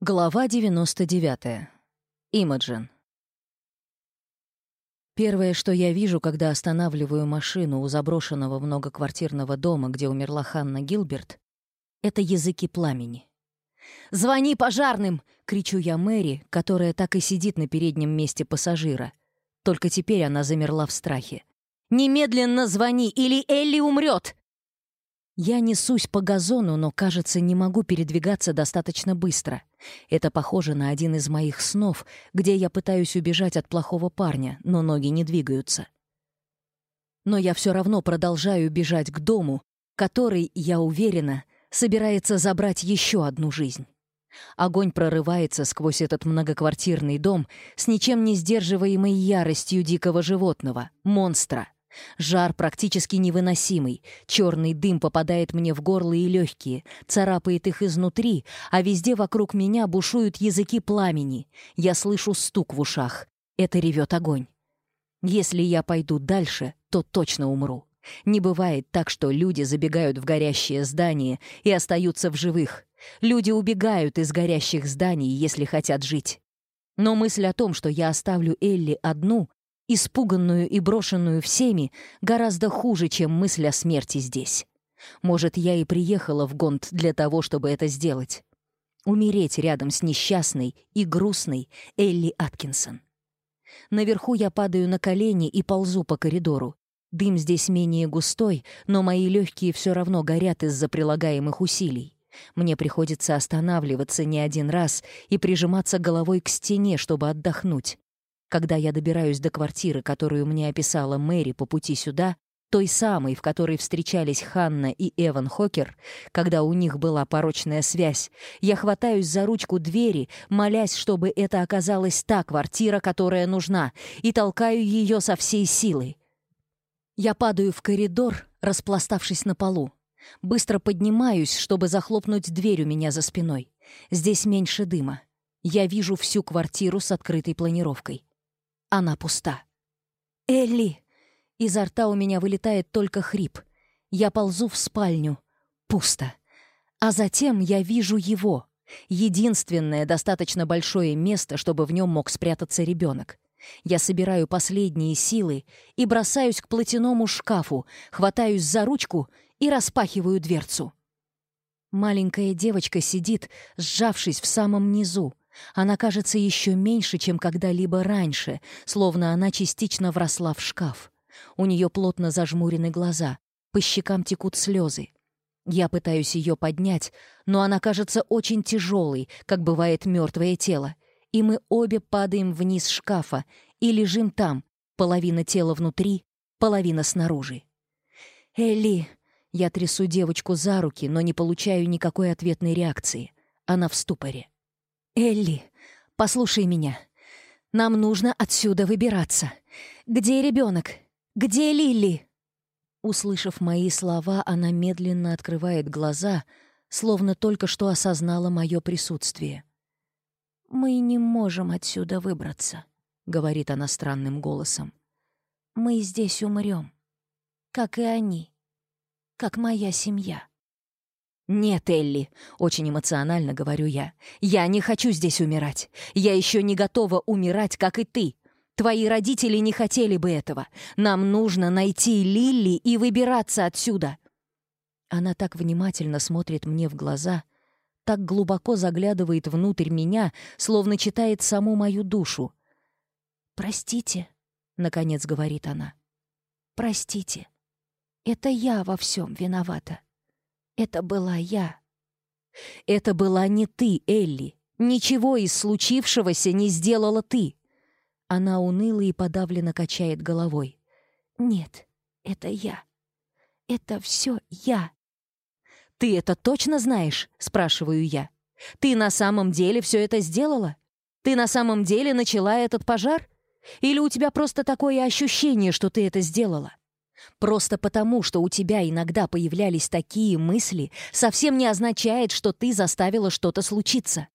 Глава 99. Имаджин. Первое, что я вижу, когда останавливаю машину у заброшенного многоквартирного дома, где умерла Ханна Гилберт, это языки пламени. «Звони пожарным!» — кричу я Мэри, которая так и сидит на переднем месте пассажира. Только теперь она замерла в страхе. «Немедленно звони, или Элли умрет!» Я несусь по газону, но, кажется, не могу передвигаться достаточно быстро. Это похоже на один из моих снов, где я пытаюсь убежать от плохого парня, но ноги не двигаются. Но я все равно продолжаю бежать к дому, который, я уверена, собирается забрать еще одну жизнь. Огонь прорывается сквозь этот многоквартирный дом с ничем не сдерживаемой яростью дикого животного, монстра — Жар практически невыносимый. Черный дым попадает мне в горло и легкие, царапает их изнутри, а везде вокруг меня бушуют языки пламени. Я слышу стук в ушах. Это ревет огонь. Если я пойду дальше, то точно умру. Не бывает так, что люди забегают в горящее здание и остаются в живых. Люди убегают из горящих зданий, если хотят жить. Но мысль о том, что я оставлю Элли одну, испуганную и брошенную всеми, гораздо хуже, чем мысль о смерти здесь. Может, я и приехала в Гонд для того, чтобы это сделать. Умереть рядом с несчастной и грустной Элли Аткинсон. Наверху я падаю на колени и ползу по коридору. Дым здесь менее густой, но мои легкие все равно горят из-за прилагаемых усилий. Мне приходится останавливаться не один раз и прижиматься головой к стене, чтобы отдохнуть. Когда я добираюсь до квартиры, которую мне описала Мэри по пути сюда, той самой, в которой встречались Ханна и Эван Хокер, когда у них была порочная связь, я хватаюсь за ручку двери, молясь, чтобы это оказалась та квартира, которая нужна, и толкаю ее со всей силы. Я падаю в коридор, распластавшись на полу. Быстро поднимаюсь, чтобы захлопнуть дверь у меня за спиной. Здесь меньше дыма. Я вижу всю квартиру с открытой планировкой. Она пуста. «Элли!» Изо рта у меня вылетает только хрип. Я ползу в спальню. Пусто. А затем я вижу его. Единственное достаточно большое место, чтобы в нем мог спрятаться ребенок. Я собираю последние силы и бросаюсь к платяному шкафу, хватаюсь за ручку и распахиваю дверцу. Маленькая девочка сидит, сжавшись в самом низу. Она кажется еще меньше, чем когда-либо раньше, словно она частично вросла в шкаф. У нее плотно зажмурены глаза, по щекам текут слезы. Я пытаюсь ее поднять, но она кажется очень тяжелой, как бывает мертвое тело, и мы обе падаем вниз шкафа и лежим там, половина тела внутри, половина снаружи. «Элли!» Я трясу девочку за руки, но не получаю никакой ответной реакции. Она в ступоре. «Элли, послушай меня. Нам нужно отсюда выбираться. Где ребенок? Где Лили?» Услышав мои слова, она медленно открывает глаза, словно только что осознала мое присутствие. «Мы не можем отсюда выбраться», — говорит она странным голосом. «Мы здесь умрем, как и они, как моя семья». «Нет, Элли», — очень эмоционально говорю я, — «я не хочу здесь умирать. Я еще не готова умирать, как и ты. Твои родители не хотели бы этого. Нам нужно найти Лилли и выбираться отсюда». Она так внимательно смотрит мне в глаза, так глубоко заглядывает внутрь меня, словно читает саму мою душу. «Простите», — наконец говорит она, — «простите. Это я во всем виновата». Это была я. Это была не ты, Элли. Ничего из случившегося не сделала ты. Она уныло и подавленно качает головой. Нет, это я. Это все я. «Ты это точно знаешь?» — спрашиваю я. «Ты на самом деле все это сделала? Ты на самом деле начала этот пожар? Или у тебя просто такое ощущение, что ты это сделала?» Просто потому, что у тебя иногда появлялись такие мысли, совсем не означает, что ты заставила что-то случиться.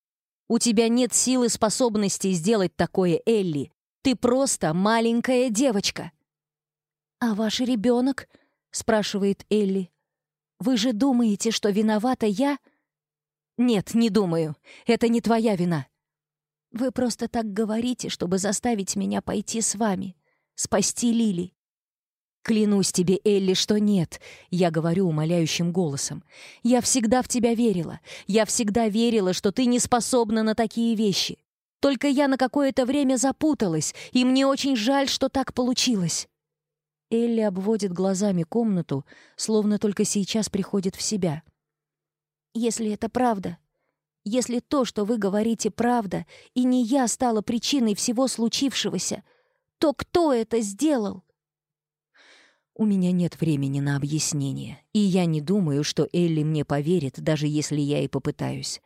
У тебя нет силы способности сделать такое, Элли. Ты просто маленькая девочка. «А ваш ребенок?» — спрашивает Элли. «Вы же думаете, что виновата я?» «Нет, не думаю. Это не твоя вина». «Вы просто так говорите, чтобы заставить меня пойти с вами, спасти Лили. «Клянусь тебе, Элли, что нет», — я говорю умоляющим голосом. «Я всегда в тебя верила. Я всегда верила, что ты не способна на такие вещи. Только я на какое-то время запуталась, и мне очень жаль, что так получилось». Элли обводит глазами комнату, словно только сейчас приходит в себя. «Если это правда, если то, что вы говорите, правда, и не я стала причиной всего случившегося, то кто это сделал?» У меня нет времени на объяснение, и я не думаю, что Элли мне поверит, даже если я и попытаюсь.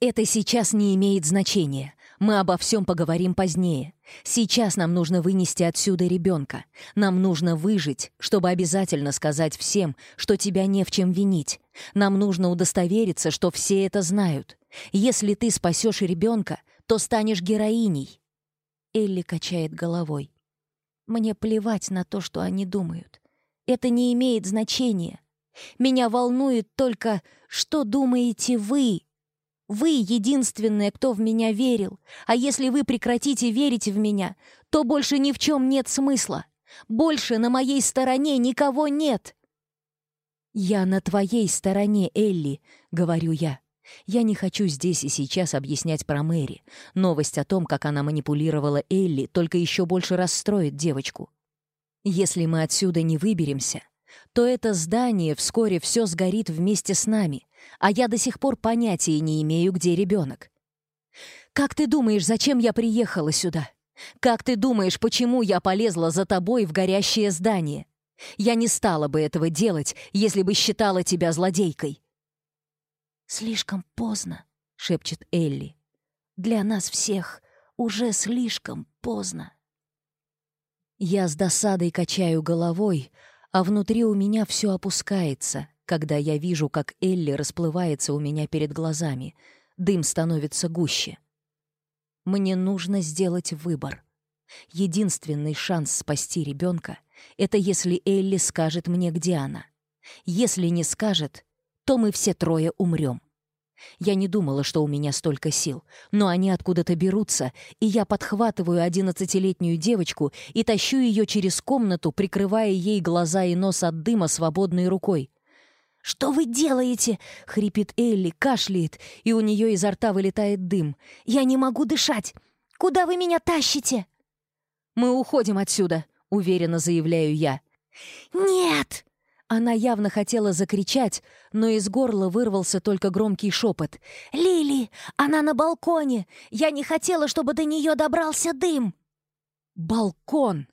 Это сейчас не имеет значения. Мы обо всем поговорим позднее. Сейчас нам нужно вынести отсюда ребенка. Нам нужно выжить, чтобы обязательно сказать всем, что тебя не в чем винить. Нам нужно удостовериться, что все это знают. Если ты спасешь ребенка, то станешь героиней. Элли качает головой. Мне плевать на то, что они думают. Это не имеет значения. Меня волнует только, что думаете вы. Вы единственное, кто в меня верил. А если вы прекратите верить в меня, то больше ни в чем нет смысла. Больше на моей стороне никого нет. «Я на твоей стороне, Элли», — говорю я. Я не хочу здесь и сейчас объяснять про Мэри. Новость о том, как она манипулировала Элли, только еще больше расстроит девочку. Если мы отсюда не выберемся, то это здание вскоре все сгорит вместе с нами, а я до сих пор понятия не имею, где ребенок. «Как ты думаешь, зачем я приехала сюда? Как ты думаешь, почему я полезла за тобой в горящее здание? Я не стала бы этого делать, если бы считала тебя злодейкой. «Слишком поздно», — шепчет Элли. «Для нас всех уже слишком поздно». Я с досадой качаю головой, а внутри у меня все опускается, когда я вижу, как Элли расплывается у меня перед глазами. Дым становится гуще. Мне нужно сделать выбор. Единственный шанс спасти ребенка — это если Элли скажет мне, где она. Если не скажет — то мы все трое умрем. Я не думала, что у меня столько сил, но они откуда-то берутся, и я подхватываю одиннадцатилетнюю девочку и тащу ее через комнату, прикрывая ей глаза и нос от дыма свободной рукой. «Что вы делаете?» — хрипит Элли, кашляет, и у нее изо рта вылетает дым. «Я не могу дышать! Куда вы меня тащите?» «Мы уходим отсюда», — уверенно заявляю я. «Нет!» Она явно хотела закричать, но из горла вырвался только громкий шепот. «Лили! Она на балконе! Я не хотела, чтобы до нее добрался дым!» «Балкон!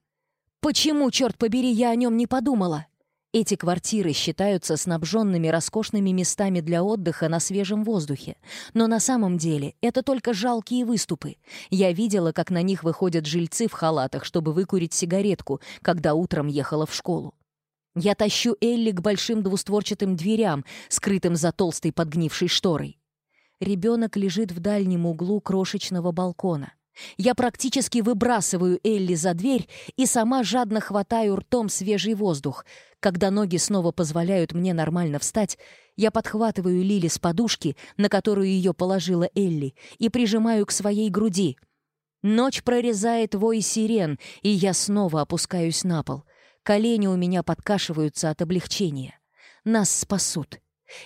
Почему, черт побери, я о нем не подумала?» Эти квартиры считаются снабженными роскошными местами для отдыха на свежем воздухе. Но на самом деле это только жалкие выступы. Я видела, как на них выходят жильцы в халатах, чтобы выкурить сигаретку, когда утром ехала в школу. Я тащу Элли к большим двустворчатым дверям, скрытым за толстой подгнившей шторой. Ребенок лежит в дальнем углу крошечного балкона. Я практически выбрасываю Элли за дверь и сама жадно хватаю ртом свежий воздух. Когда ноги снова позволяют мне нормально встать, я подхватываю Лили с подушки, на которую ее положила Элли, и прижимаю к своей груди. Ночь прорезает вой сирен, и я снова опускаюсь на пол — Колени у меня подкашиваются от облегчения. Нас спасут.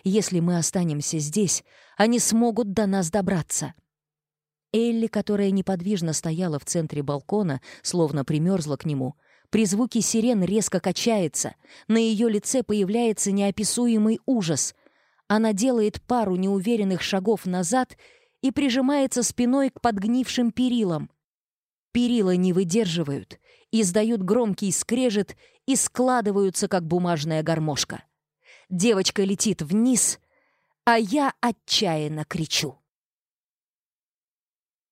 Если мы останемся здесь, они смогут до нас добраться. Элли, которая неподвижно стояла в центре балкона, словно примерзла к нему, при звуке сирен резко качается, на ее лице появляется неописуемый ужас. Она делает пару неуверенных шагов назад и прижимается спиной к подгнившим перилам. Перила не выдерживают издают громкий скрежет и складываются, как бумажная гармошка. Девочка летит вниз, а я отчаянно кричу.